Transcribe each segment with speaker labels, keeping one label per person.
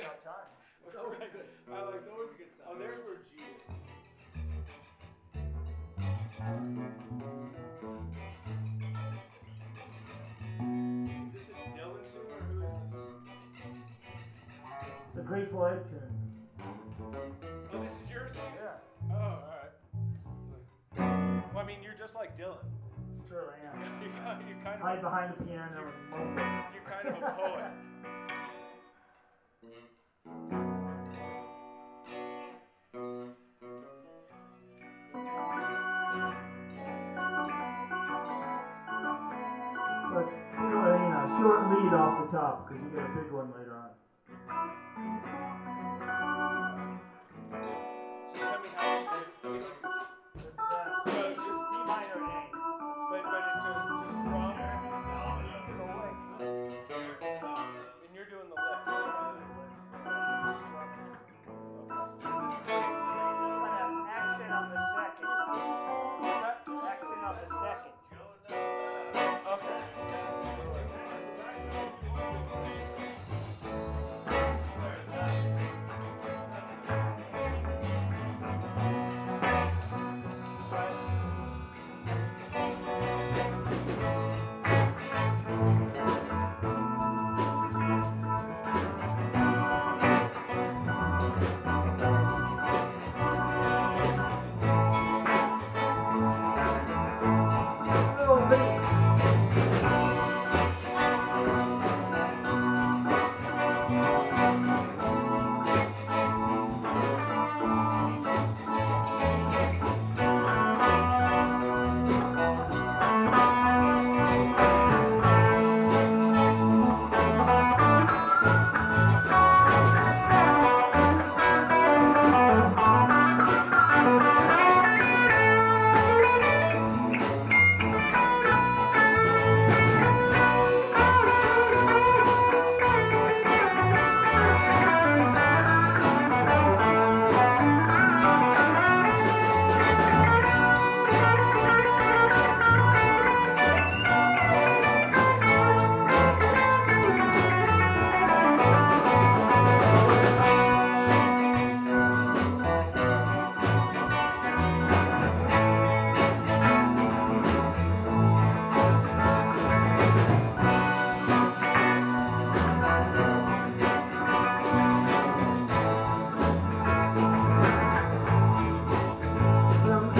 Speaker 1: about time.
Speaker 2: It's always good.
Speaker 3: I like
Speaker 2: It's always a good sign.
Speaker 3: Oh, there's where G is. Is this a Dylan tune or who is this?
Speaker 1: It's a Grateful Dead tune.
Speaker 3: Oh, this is yours.
Speaker 1: Yeah,
Speaker 3: Oh, all right. Well, I mean, you're just like Dylan.
Speaker 1: it's true. I am.
Speaker 3: You're kind, you're kind
Speaker 1: Hide behind the piano and mope.
Speaker 3: you're kind of a poet.
Speaker 1: So a you know, short lead off the top because you get a big one later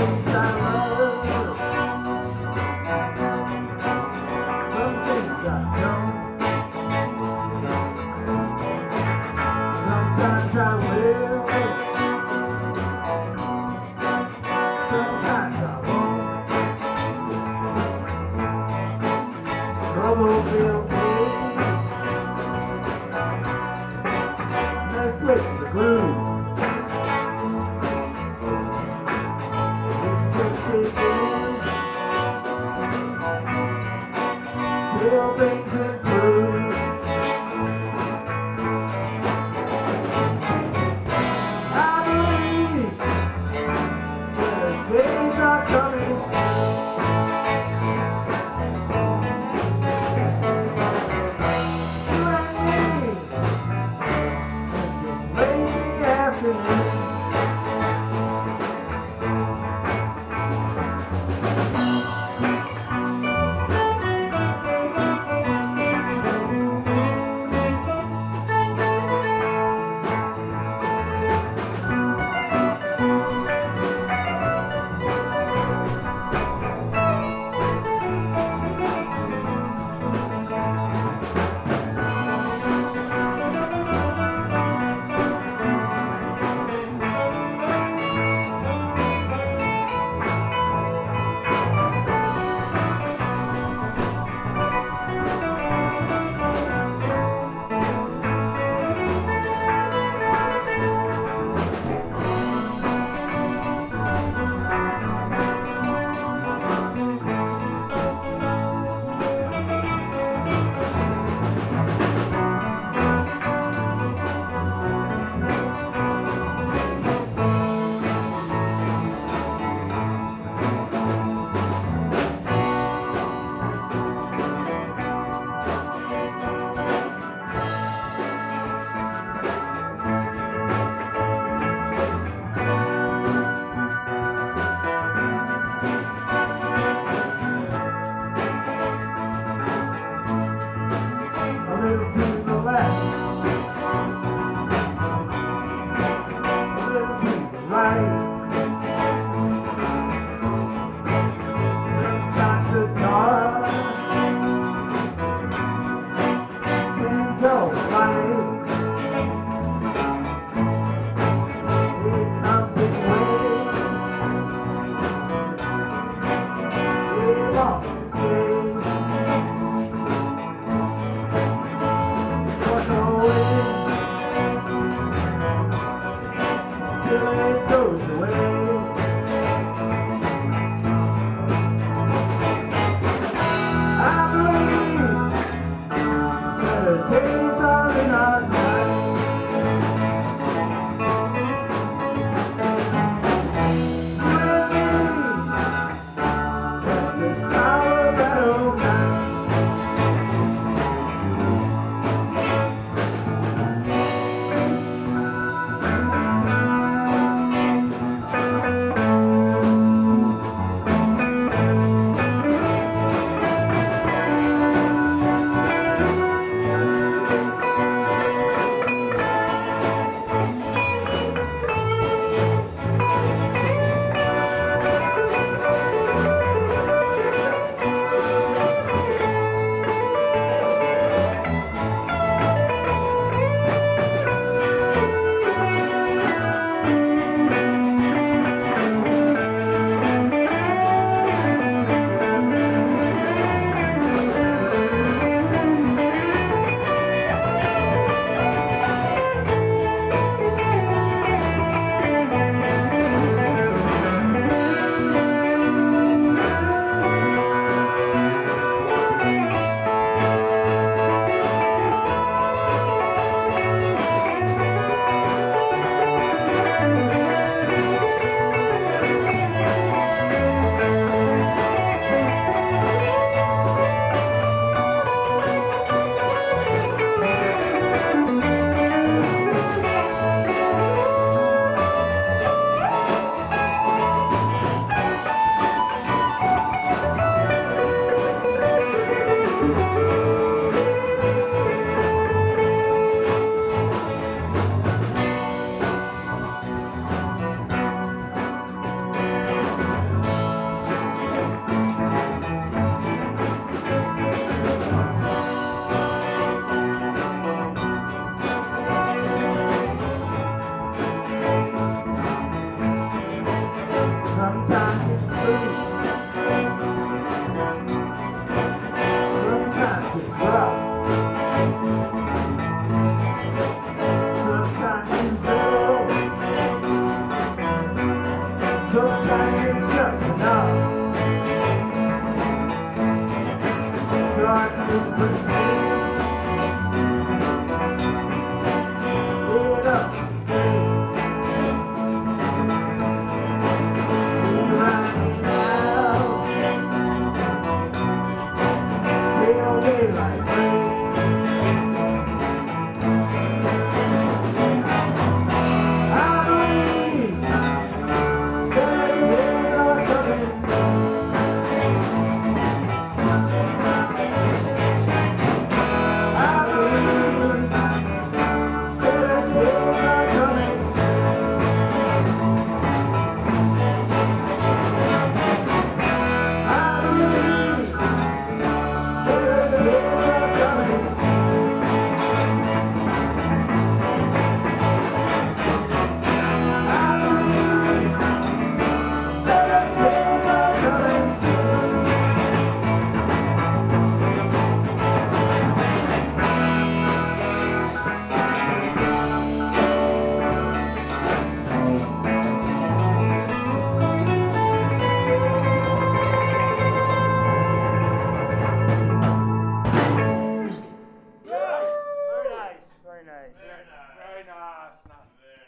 Speaker 1: Sometimes I won't. Trouble